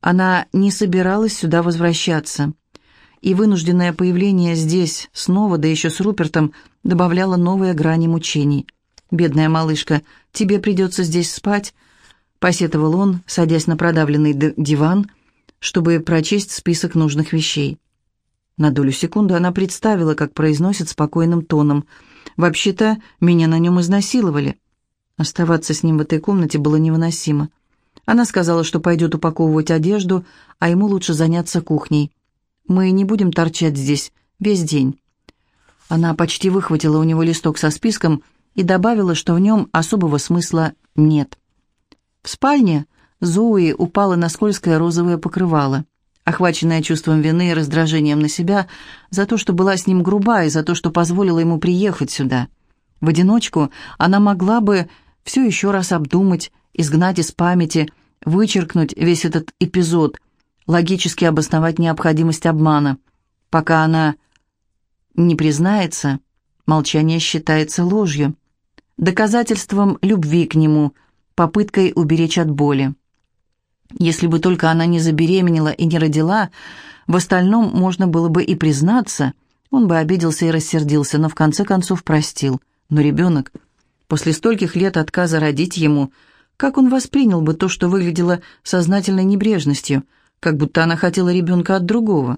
Она не собиралась сюда возвращаться. И вынужденное появление здесь, снова, да еще с Рупертом, добавляло новые грани мучений. «Бедная малышка, тебе придется здесь спать», — посетовал он, садясь на продавленный диван, чтобы прочесть список нужных вещей. На долю секунды она представила, как произносит спокойным тоном. «Вообще-то, меня на нем изнасиловали». Оставаться с ним в этой комнате было невыносимо. Она сказала, что пойдет упаковывать одежду, а ему лучше заняться кухней. «Мы не будем торчать здесь весь день». Она почти выхватила у него листок со списком и добавила, что в нем особого смысла нет. В спальне Зои упала на скользкое розовое покрывало. Охваченная чувством вины и раздражением на себя за то, что была с ним груба, и за то, что позволила ему приехать сюда. В одиночку она могла бы все еще раз обдумать, изгнать из памяти, вычеркнуть весь этот эпизод, логически обосновать необходимость обмана. Пока она не признается, молчание считается ложью, доказательством любви к нему, попыткой уберечь от боли. Если бы только она не забеременела и не родила, в остальном можно было бы и признаться, он бы обиделся и рассердился, но в конце концов простил. Но ребенок, после стольких лет отказа родить ему, как он воспринял бы то, что выглядело сознательной небрежностью, как будто она хотела ребенка от другого?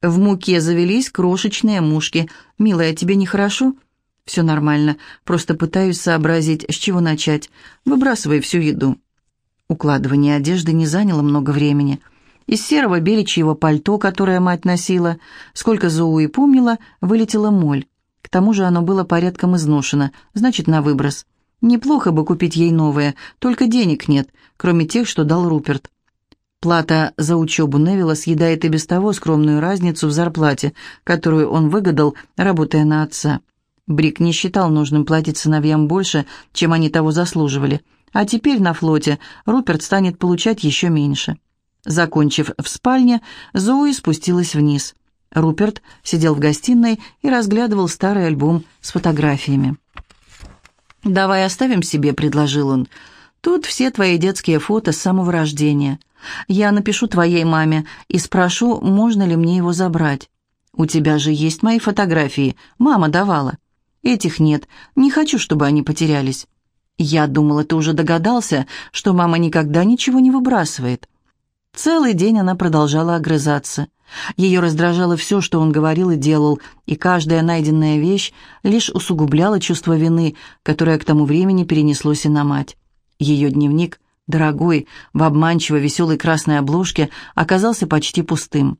В муке завелись крошечные мушки. «Милая, тебе нехорошо?» «Все нормально. Просто пытаюсь сообразить, с чего начать. Выбрасывай всю еду». Укладывание одежды не заняло много времени. Из серого беличьего пальто, которое мать носила, сколько Зоуи помнила, вылетела моль. К тому же оно было порядком изношено, значит, на выброс. Неплохо бы купить ей новое, только денег нет, кроме тех, что дал Руперт. Плата за учебу Невилла съедает и без того скромную разницу в зарплате, которую он выгадал, работая на отца. Брик не считал нужным платить сыновьям больше, чем они того заслуживали – а теперь на флоте Руперт станет получать еще меньше. Закончив в спальне, Зои спустилась вниз. Руперт сидел в гостиной и разглядывал старый альбом с фотографиями. «Давай оставим себе», — предложил он. «Тут все твои детские фото с самого рождения. Я напишу твоей маме и спрошу, можно ли мне его забрать. У тебя же есть мои фотографии, мама давала. Этих нет, не хочу, чтобы они потерялись». «Я думала, ты уже догадался, что мама никогда ничего не выбрасывает». Целый день она продолжала огрызаться. Ее раздражало все, что он говорил и делал, и каждая найденная вещь лишь усугубляла чувство вины, которое к тому времени перенеслось и на мать. Ее дневник, дорогой, в обманчиво веселой красной обложке, оказался почти пустым.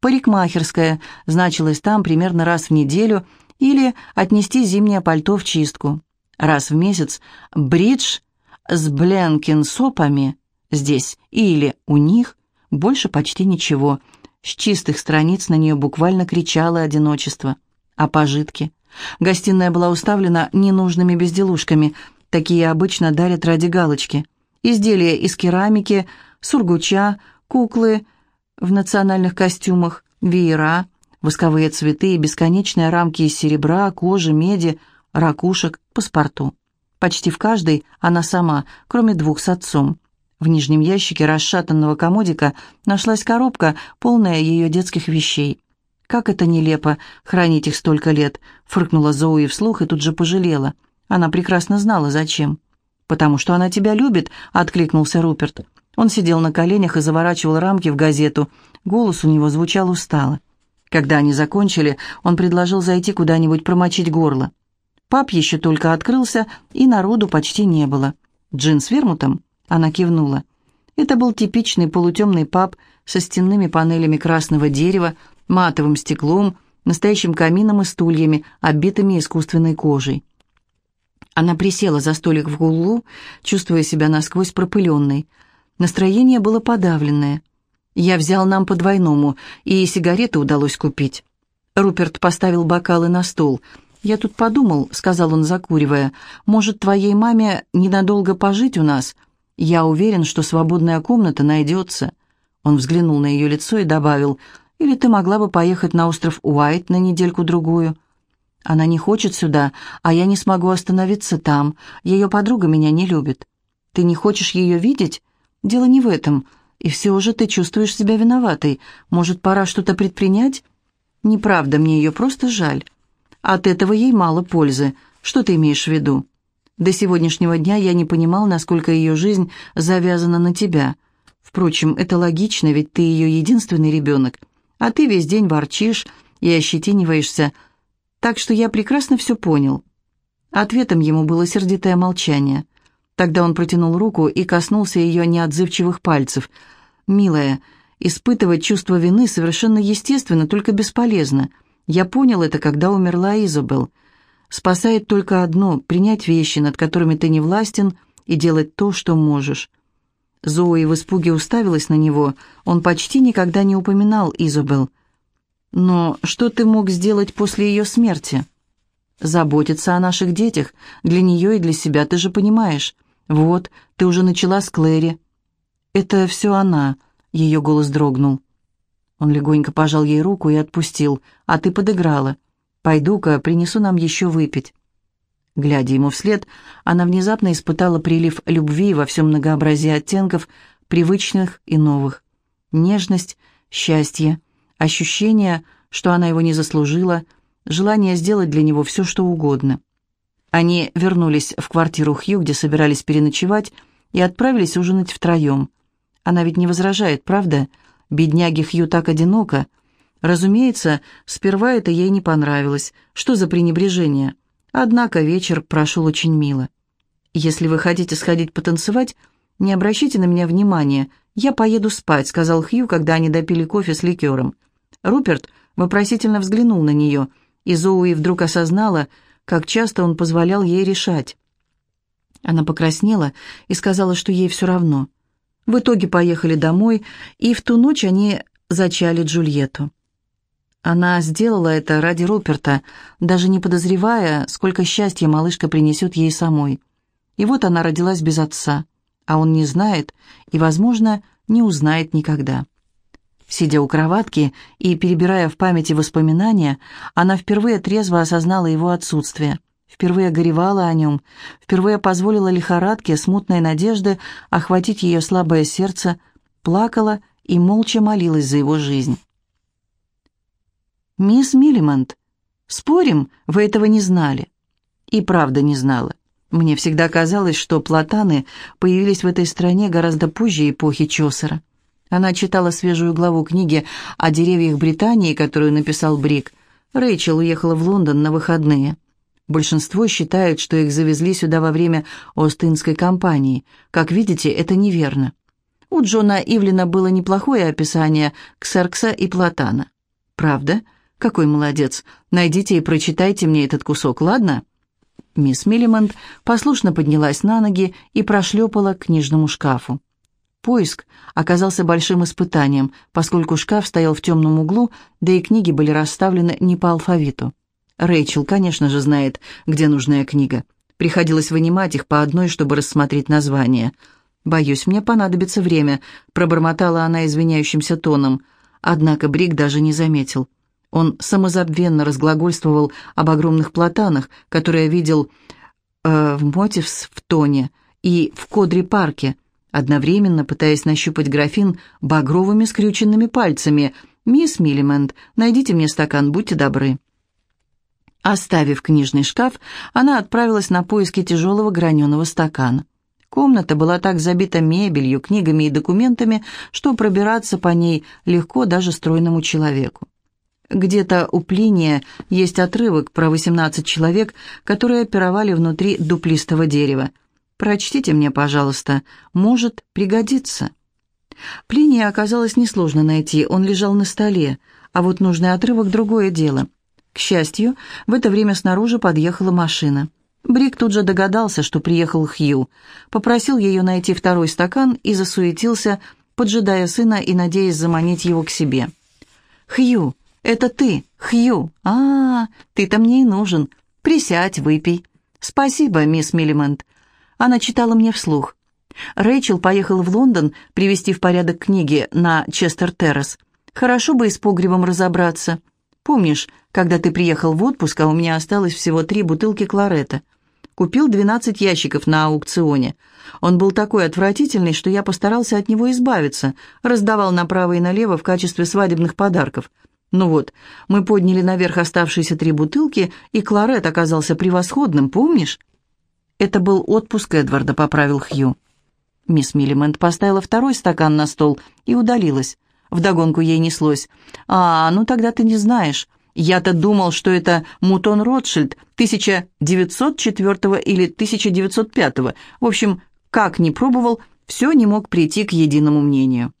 «Парикмахерская» значилась там примерно раз в неделю или «отнести зимнее пальто в чистку». Раз в месяц бридж с бленкинсопами здесь или у них больше почти ничего. С чистых страниц на нее буквально кричало одиночество. А пожитки? Гостиная была уставлена ненужными безделушками. Такие обычно дарят ради галочки. Изделия из керамики, сургуча, куклы в национальных костюмах, веера, восковые цветы и бесконечные рамки из серебра, кожи, меди – ракушек, паспорту. Почти в каждой она сама, кроме двух с отцом. В нижнем ящике расшатанного комодика нашлась коробка, полная ее детских вещей. «Как это нелепо, хранить их столько лет!» — фыркнула Зоуи вслух и тут же пожалела. Она прекрасно знала, зачем. «Потому что она тебя любит», — откликнулся Руперт. Он сидел на коленях и заворачивал рамки в газету. Голос у него звучал устало. Когда они закончили, он предложил зайти куда-нибудь промочить горло. Паб еще только открылся, и народу почти не было. «Джин с вермутом?» Она кивнула. Это был типичный полутемный паб со стенными панелями красного дерева, матовым стеклом, настоящим камином и стульями, оббитыми искусственной кожей. Она присела за столик в гулу, чувствуя себя насквозь пропыленной. Настроение было подавленное. Я взял нам по двойному, и сигареты удалось купить. Руперт поставил бокалы на стол — «Я тут подумал», — сказал он, закуривая, «может, твоей маме ненадолго пожить у нас? Я уверен, что свободная комната найдется». Он взглянул на ее лицо и добавил, «Или ты могла бы поехать на остров Уайт на недельку-другую?» «Она не хочет сюда, а я не смогу остановиться там. Ее подруга меня не любит». «Ты не хочешь ее видеть?» «Дело не в этом. И все же ты чувствуешь себя виноватой. Может, пора что-то предпринять? Неправда, мне ее просто жаль. От этого ей мало пользы. Что ты имеешь в виду? До сегодняшнего дня я не понимал, насколько ее жизнь завязана на тебя. Впрочем, это логично, ведь ты ее единственный ребенок. А ты весь день ворчишь и ощетиниваешься. Так что я прекрасно все понял. Ответом ему было сердитое молчание. Тогда он протянул руку и коснулся ее неотзывчивых пальцев. «Милая, испытывать чувство вины совершенно естественно, только бесполезно. Я понял это, когда умерла Изабелл. Спасает только одно — принять вещи, над которыми ты не властен, и делать то, что можешь». Зои в испуге уставилась на него. Он почти никогда не упоминал Изабелл. «Но что ты мог сделать после ее смерти?» «Заботиться о наших детях, для нее и для себя, ты же понимаешь. Вот, ты уже начала с Клэри». «Это все она», — ее голос дрогнул. Он легонько пожал ей руку и отпустил. «А ты подыграла. Пойду-ка, принесу нам еще выпить». Глядя ему вслед, она внезапно испытала прилив любви во всем многообразии оттенков, привычных и новых. Нежность, счастье, ощущение, что она его не заслужила, желание сделать для него все, что угодно. Они вернулись в квартиру Хью, где собирались переночевать, и отправились ужинать втроем. Она ведь не возражает, правда? Бедняге Хью так одиноко. Разумеется, сперва это ей не понравилось. Что за пренебрежение? Однако вечер прошел очень мило. «Если вы хотите сходить потанцевать, не обращайте на меня внимания. Я поеду спать», — сказал Хью, когда они допили кофе с ликером. Руперт вопросительно взглянул на нее, и Зоуи вдруг осознала, как часто он позволял ей решать. Она покраснела и сказала, что ей все равно. В итоге поехали домой, и в ту ночь они зачали Джульетту. Она сделала это ради Руперта, даже не подозревая, сколько счастья малышка принесет ей самой. И вот она родилась без отца, а он не знает и, возможно, не узнает никогда. Сидя у кроватки и перебирая в памяти воспоминания, она впервые трезво осознала его отсутствие, впервые горевала о нем, впервые позволила лихорадке смутной надежды охватить ее слабое сердце, плакала и молча молилась за его жизнь. «Мисс Миллимонт, спорим, вы этого не знали?» И правда не знала. Мне всегда казалось, что платаны появились в этой стране гораздо позже эпохи Чосера. Она читала свежую главу книги о деревьях Британии, которую написал Брик. Рэйчел уехала в Лондон на выходные. Большинство считают, что их завезли сюда во время Остинской кампании. Как видите, это неверно. У Джона Ивлина было неплохое описание Ксеркса и Платана. Правда? Какой молодец. Найдите и прочитайте мне этот кусок, ладно? Мисс Миллимонт послушно поднялась на ноги и прошлепала к книжному шкафу. Поиск оказался большим испытанием, поскольку шкаф стоял в темном углу, да и книги были расставлены не по алфавиту. Рэйчел, конечно же, знает, где нужная книга. Приходилось вынимать их по одной, чтобы рассмотреть название. «Боюсь, мне понадобится время», — пробормотала она извиняющимся тоном. Однако Брик даже не заметил. Он самозабвенно разглагольствовал об огромных платанах, которые видел э, в Мотивс в Тоне и в Кодри-парке, одновременно пытаясь нащупать графин багровыми скрюченными пальцами. «Мисс Миллимент, найдите мне стакан, будьте добры». Оставив книжный шкаф, она отправилась на поиски тяжелого граненого стакана. Комната была так забита мебелью, книгами и документами, что пробираться по ней легко даже стройному человеку. Где-то у Плиния есть отрывок про 18 человек, которые пировали внутри дуплистого дерева. Прочтите мне, пожалуйста, может пригодиться. Плиния оказалось несложно найти, он лежал на столе, а вот нужный отрывок – другое дело. К счастью, в это время снаружи подъехала машина. Брик тут же догадался, что приехал Хью, попросил ее найти второй стакан и засуетился, поджидая сына и надеясь заманить его к себе. «Хью, «Это ты, Хью. А, ты-то мне и нужен. Присядь, выпей». «Спасибо, мисс Миллимент». Она читала мне вслух. Рэйчел поехала в Лондон привести в порядок книги на Честер-Террас. Хорошо бы и с погребом разобраться. Помнишь, когда ты приехал в отпуск, а у меня осталось всего три бутылки кларета? Купил 12 ящиков на аукционе. Он был такой отвратительный, что я постарался от него избавиться, раздавал направо и налево в качестве свадебных подарков. Ну вот, мы подняли наверх оставшиеся три бутылки, и кларет оказался превосходным, помнишь? Это был отпуск Эдварда, поправил Хью. Мисс Миллимент поставила второй стакан на стол и удалилась. Вдогонку ей неслось. «А, ну тогда ты не знаешь. Я-то думал, что это Мутон Ротшильд 1904 или 1905. В общем, как ни пробовал, все не мог прийти к единому мнению».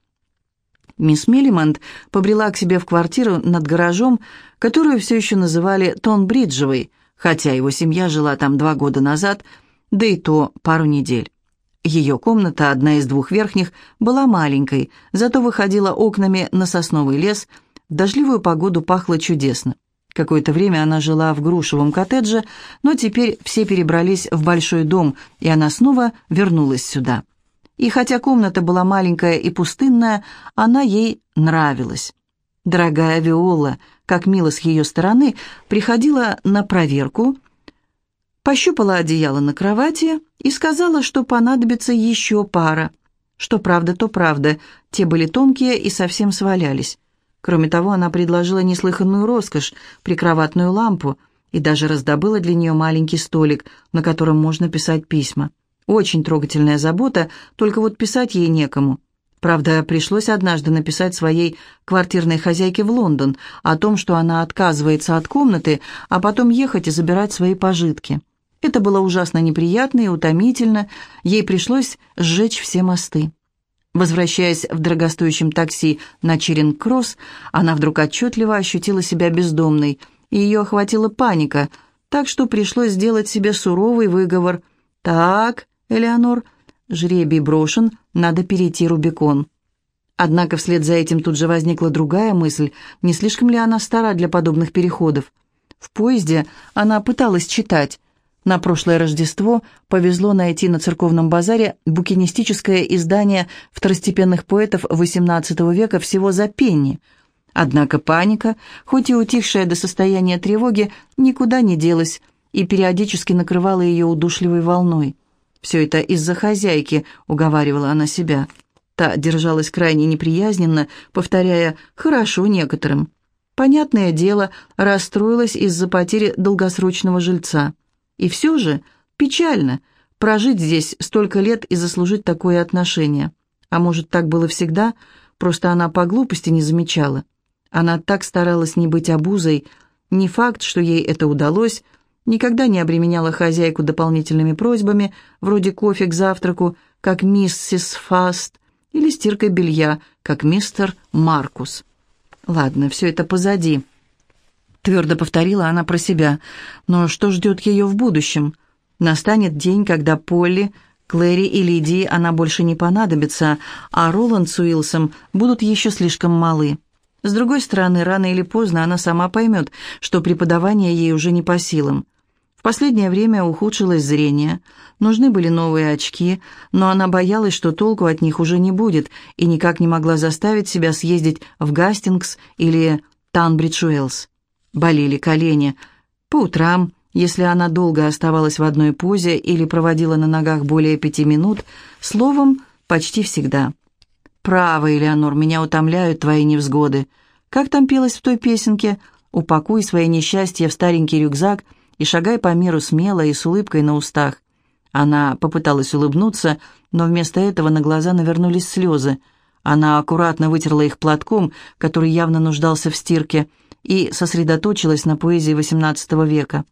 Мисс Миллимонт побрела к себе в квартиру над гаражом, которую все еще называли Тонбриджевой, хотя его семья жила там два года назад, да и то пару недель. Ее комната, одна из двух верхних, была маленькой, зато выходила окнами на сосновый лес, в дождливую погоду пахло чудесно. Какое-то время она жила в грушевом коттедже, но теперь все перебрались в большой дом, и она снова вернулась сюда. И хотя комната была маленькая и пустынная, она ей нравилась. Дорогая Виола, как мило с ее стороны, приходила на проверку, пощупала одеяло на кровати и сказала, что понадобится еще пара. Что правда, то правда, те были тонкие и совсем свалялись. Кроме того, она предложила неслыханную роскошь, прикроватную лампу, и даже раздобыла для нее маленький столик, на котором можно писать письма. Очень трогательная забота, только вот писать ей некому. Правда, пришлось однажды написать своей квартирной хозяйке в Лондон о том, что она отказывается от комнаты, а потом ехать и забирать свои пожитки. Это было ужасно неприятно и утомительно, ей пришлось сжечь все мосты. Возвращаясь в дорогостоящем такси на Черинг-Кросс, она вдруг отчетливо ощутила себя бездомной, и ее охватила паника, так что пришлось сделать себе суровый выговор. «Так, Элеонор, жребий брошен, надо перейти Рубикон. Однако вслед за этим тут же возникла другая мысль, не слишком ли она стара для подобных переходов. В поезде она пыталась читать. На прошлое Рождество повезло найти на церковном базаре букинистическое издание второстепенных поэтов XVIII века всего за пенни. Однако паника, хоть и утихшая до состояния тревоги, никуда не делась и периодически накрывала ее удушливой волной. «Все это из-за хозяйки», — уговаривала она себя. Та держалась крайне неприязненно, повторяя «хорошо некоторым». Понятное дело, расстроилась из-за потери долгосрочного жильца. И все же печально прожить здесь столько лет и заслужить такое отношение. А может, так было всегда, просто она по глупости не замечала. Она так старалась не быть обузой. Не факт, что ей это удалось, никогда не обременяла хозяйку дополнительными просьбами, вроде кофе к завтраку, как миссис Фаст, или стиркой белья, как мистер Маркус. Ладно, все это позади. Твердо повторила она про себя. Но что ждет ее в будущем? Настанет день, когда Полли, Клэри и Лидии она больше не понадобится, а Роланд с Уилсом будут еще слишком малы. С другой стороны, рано или поздно она сама поймет, что преподавание ей уже не по силам. В последнее время ухудшилось зрение, нужны были новые очки, но она боялась, что толку от них уже не будет, и никак не могла заставить себя съездить в Гастингс или Танбридж-Уэллс. Болели колени. По утрам, если она долго оставалась в одной позе или проводила на ногах более пяти минут, словом, почти всегда. «Право, Элеонор, меня утомляют твои невзгоды. Как там пелось в той песенке? Упакуй свои несчастья в старенький рюкзак — и шагай по миру смело и с улыбкой на устах. Она попыталась улыбнуться, но вместо этого на глаза навернулись слезы. Она аккуратно вытерла их платком, который явно нуждался в стирке, и сосредоточилась на поэзии XVIII века.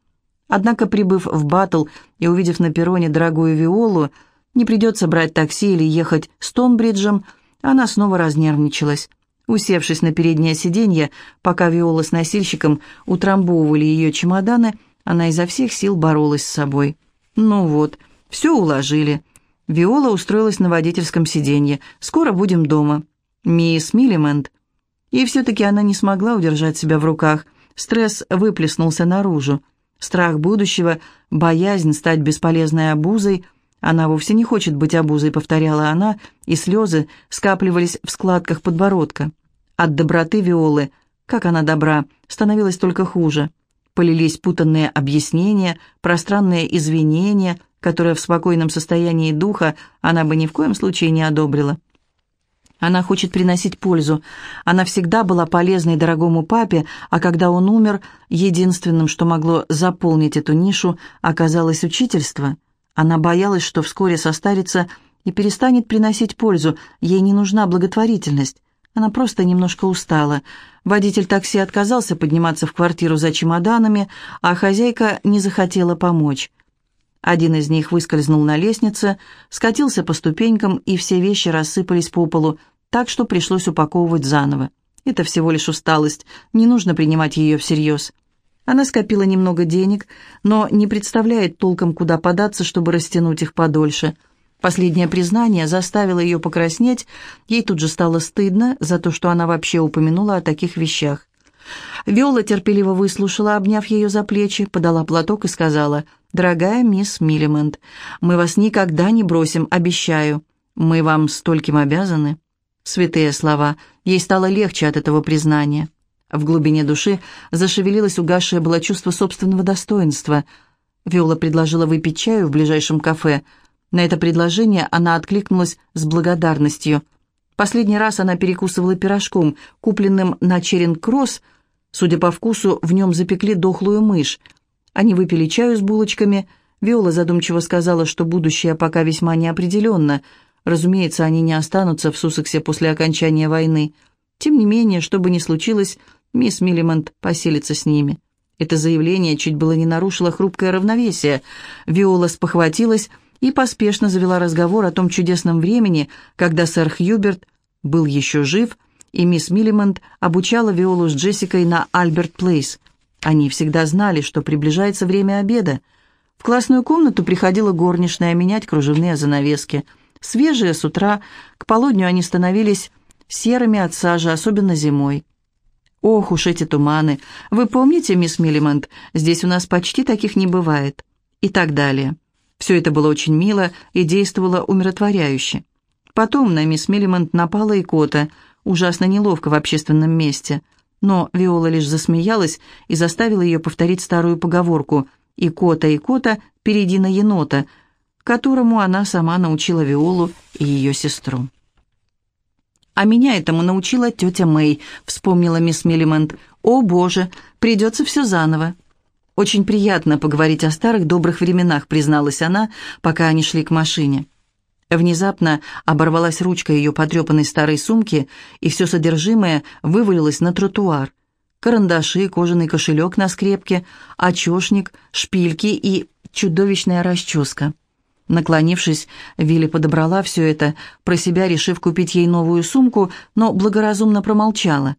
Однако, прибыв в Баттл и увидев на перроне дорогую Виолу, не придется брать такси или ехать с Тонбриджем, она снова разнервничалась. Усевшись на переднее сиденье, пока Виола с носильщиком утрамбовывали ее чемоданы, она изо всех сил боролась с собой. «Ну вот, все уложили». Виола устроилась на водительском сиденье. «Скоро будем дома». «Мисс Миллимент». И все-таки она не смогла удержать себя в руках. Стресс выплеснулся наружу. Страх будущего, боязнь стать бесполезной обузой. Она вовсе не хочет быть обузой, повторяла она, и слезы скапливались в складках подбородка. От доброты Виолы, как она добра, становилось только хуже. Полились путанные объяснения, пространные извинения, которые в спокойном состоянии духа она бы ни в коем случае не одобрила. Она хочет приносить пользу. Она всегда была полезной дорогому папе, а когда он умер, единственным, что могло заполнить эту нишу, оказалось учительство. Она боялась, что вскоре состарится и перестанет приносить пользу, ей не нужна благотворительность. Она просто немножко устала. Водитель такси отказался подниматься в квартиру за чемоданами, а хозяйка не захотела помочь. Один из них выскользнул на лестнице, скатился по ступенькам, и все вещи рассыпались по полу, так что пришлось упаковывать заново. Это всего лишь усталость, не нужно принимать ее всерьез. Она скопила немного денег, но не представляет толком, куда податься, чтобы растянуть их подольше. Последнее признание заставило ее покраснеть, ей тут же стало стыдно за то, что она вообще упомянула о таких вещах. Виола терпеливо выслушала, обняв ее за плечи, подала платок и сказала, «Дорогая мисс Миллимент, мы вас никогда не бросим, обещаю. Мы вам стольким обязаны». Святые слова. Ей стало легче от этого признания. В глубине души зашевелилось угасшее было чувство собственного достоинства. Виола предложила выпить чаю в ближайшем кафе. На это предложение она откликнулась с благодарностью. Последний раз она перекусывала пирожком, купленным на Черинг-Кросс. Судя по вкусу, в нем запекли дохлую мышь. Они выпили чаю с булочками. Виола задумчиво сказала, что будущее пока весьма неопределенно – Разумеется, они не останутся в Суссексе после окончания войны. Тем не менее, что бы ни случилось, мисс Миллимонт поселится с ними. Это заявление чуть было не нарушило хрупкое равновесие. Виола спохватилась и поспешно завела разговор о том чудесном времени, когда сэр Хьюберт был еще жив, и мисс Миллимонт обучала Виолу с Джессикой на Альберт Плейс. Они всегда знали, что приближается время обеда. В классную комнату приходила горничная менять кружевные занавески – Свежие с утра, к полудню они становились серыми от сажи, особенно зимой. «Ох уж эти туманы! Вы помните, мисс Миллимонт, здесь у нас почти таких не бывает». И так далее. Все это было очень мило и действовало умиротворяюще. Потом на мисс Миллимонт напала икота, ужасно неловко в общественном месте. Но Виола лишь засмеялась и заставила ее повторить старую поговорку «Икота, икота, перейди на енота», которому она сама научила Виолу и ее сестру. «А меня этому научила тетя Мэй», — вспомнила мисс Миллимент. «О, Боже, придется все заново». «Очень приятно поговорить о старых добрых временах», — призналась она, пока они шли к машине. Внезапно оборвалась ручка ее потрепанной старой сумки, и все содержимое вывалилось на тротуар. Карандаши, кожаный кошелек на скрепке, очешник, шпильки и чудовищная расческа. Наклонившись, Вилли подобрала все это, про себя решив купить ей новую сумку, но благоразумно промолчала.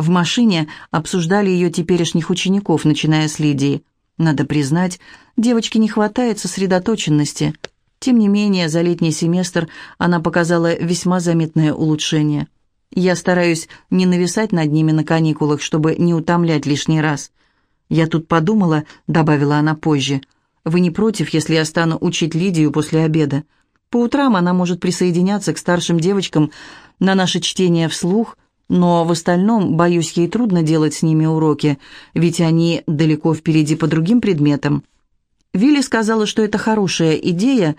В машине обсуждали ее теперешних учеников, начиная с Лидии. Надо признать, девочке не хватает сосредоточенности. Тем не менее, за летний семестр она показала весьма заметное улучшение. Я стараюсь не нависать над ними на каникулах, чтобы не утомлять лишний раз. «Я тут подумала», — добавила она позже, — вы не против, если я стану учить Лидию после обеда? По утрам она может присоединяться к старшим девочкам на наше чтение вслух, но в остальном, боюсь, ей трудно делать с ними уроки, ведь они далеко впереди по другим предметам. Вилли сказала, что это хорошая идея.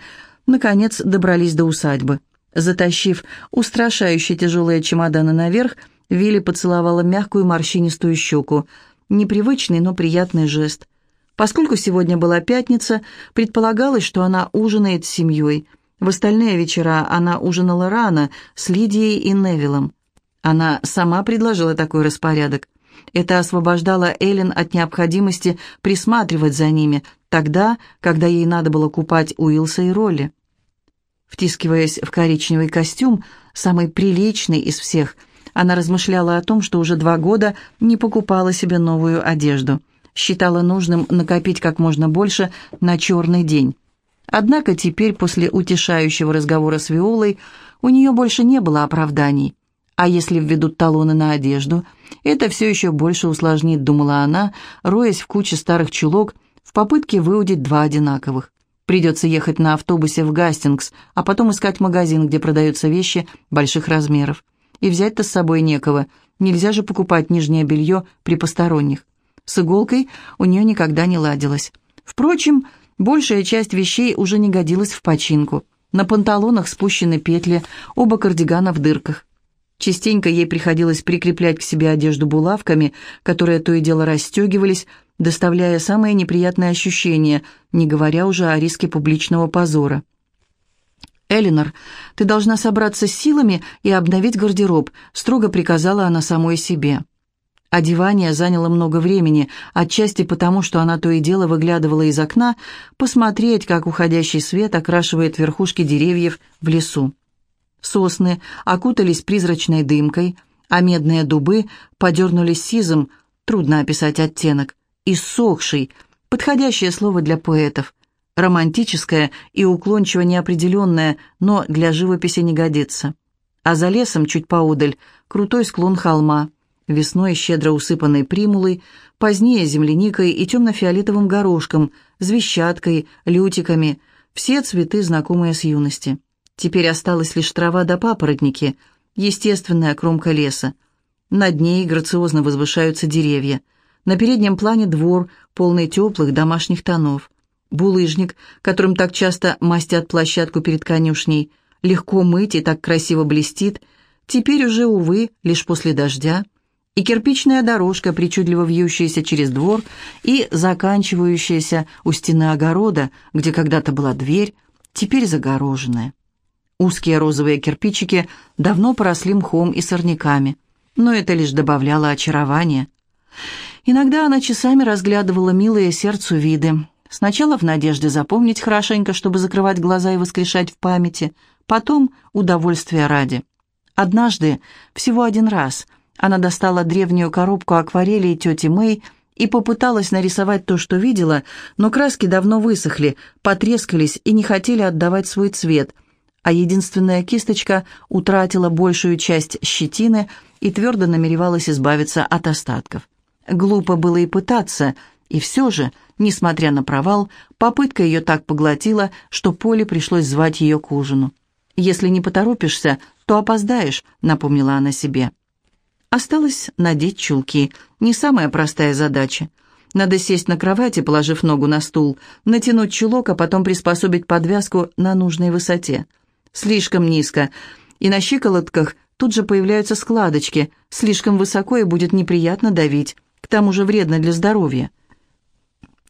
Наконец добрались до усадьбы. Затащив устрашающе тяжелые чемоданы наверх, Вилли поцеловала мягкую морщинистую щеку. Непривычный, но приятный жест. Поскольку сегодня была пятница, предполагалось, что она ужинает с семьей. В остальные вечера она ужинала рано, с Лидией и Невилом. Она сама предложила такой распорядок. Это освобождало Эллен от необходимости присматривать за ними, тогда, когда ей надо было купать Уилса и Ролли. Втискиваясь в коричневый костюм, самый приличный из всех, она размышляла о том, что уже два года не покупала себе новую одежду – считала нужным накопить как можно больше на черный день. Однако теперь, после утешающего разговора с Виолой, у нее больше не было оправданий. А если введут талоны на одежду, это все еще больше усложнит, думала она, роясь в куче старых чулок в попытке выудить два одинаковых. Придется ехать на автобусе в Гастингс, а потом искать магазин, где продаются вещи больших размеров. И взять-то с собой некого. Нельзя же покупать нижнее белье при посторонних. С иголкой у нее никогда не ладилось. Впрочем, большая часть вещей уже не годилась в починку. На панталонах спущены петли, оба кардигана в дырках. Частенько ей приходилось прикреплять к себе одежду булавками, которые то и дело расстегивались, доставляя самые неприятные ощущения, не говоря уже о риске публичного позора. «Элинор, ты должна собраться с силами и обновить гардероб», строго приказала она самой себе. Одевание заняло много времени, отчасти потому, что она то и дело выглядывала из окна, посмотреть, как уходящий свет окрашивает верхушки деревьев в лесу. Сосны окутались призрачной дымкой, а медные дубы подернулись сизом, трудно описать оттенок, иссохший, подходящее слово для поэтов, романтическое и уклончиво неопределенное, но для живописи не годится. А за лесом, чуть поодаль, крутой склон холма — весной щедро усыпанной примулой, позднее земляникой и темно-фиолетовым горошком, звещаткой, лютиками, все цветы, знакомые с юности. Теперь осталась лишь трава да папоротники, естественная кромка леса. Над ней грациозно возвышаются деревья. На переднем плане двор, полный теплых домашних тонов. Булыжник, которым так часто мастят площадку перед конюшней, легко мыть и так красиво блестит, теперь уже, увы, лишь после дождя и кирпичная дорожка, причудливо вьющаяся через двор и заканчивающаяся у стены огорода, где когда-то была дверь, теперь загороженная. Узкие розовые кирпичики давно поросли мхом и сорняками, но это лишь добавляло очарования. Иногда она часами разглядывала милые сердцу виды, сначала в надежде запомнить хорошенько, чтобы закрывать глаза и воскрешать в памяти, потом удовольствие ради. Однажды, всего один раз – она достала древнюю коробку акварелей тети Мэй и попыталась нарисовать то, что видела, но краски давно высохли, потрескались и не хотели отдавать свой цвет, а единственная кисточка утратила большую часть щетины и твердо намеревалась избавиться от остатков. Глупо было и пытаться, и все же, несмотря на провал, попытка ее так поглотила, что Поле пришлось звать ее к ужину. «Если не поторопишься, то опоздаешь», — напомнила она себе. Осталось надеть чулки. Не самая простая задача. Надо сесть на кровати, положив ногу на стул, натянуть чулок, а потом приспособить подвязку на нужной высоте. Слишком низко. И на щиколотках тут же появляются складочки. Слишком высоко и будет неприятно давить. К тому же вредно для здоровья.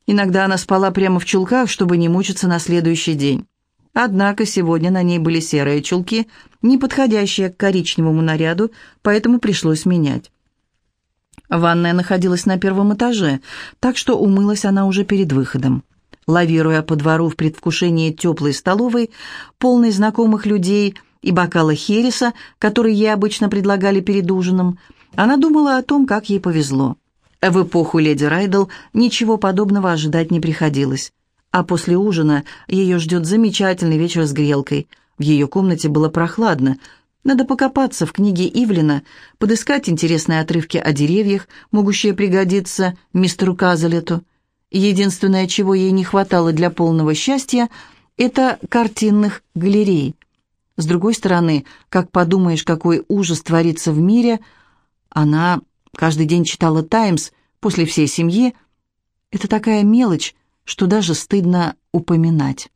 Иногда она спала прямо в чулках, чтобы не мучиться на следующий день. Однако сегодня на ней были серые чулки, не подходящие к коричневому наряду, поэтому пришлось менять. Ванная находилась на первом этаже, так что умылась она уже перед выходом. Лавируя по двору в предвкушении теплой столовой, полной знакомых людей и бокала хереса, который ей обычно предлагали перед ужином, она думала о том, как ей повезло. В эпоху леди Райдл ничего подобного ожидать не приходилось. А после ужина ее ждет замечательный вечер с грелкой. В ее комнате было прохладно. Надо покопаться в книге Ивлина, подыскать интересные отрывки о деревьях, могущие пригодиться мистеру Казалету. Единственное, чего ей не хватало для полного счастья, это картинных галерей. С другой стороны, как подумаешь, какой ужас творится в мире, она каждый день читала «Таймс» после всей семьи. Это такая мелочь, что даже стыдно упоминать.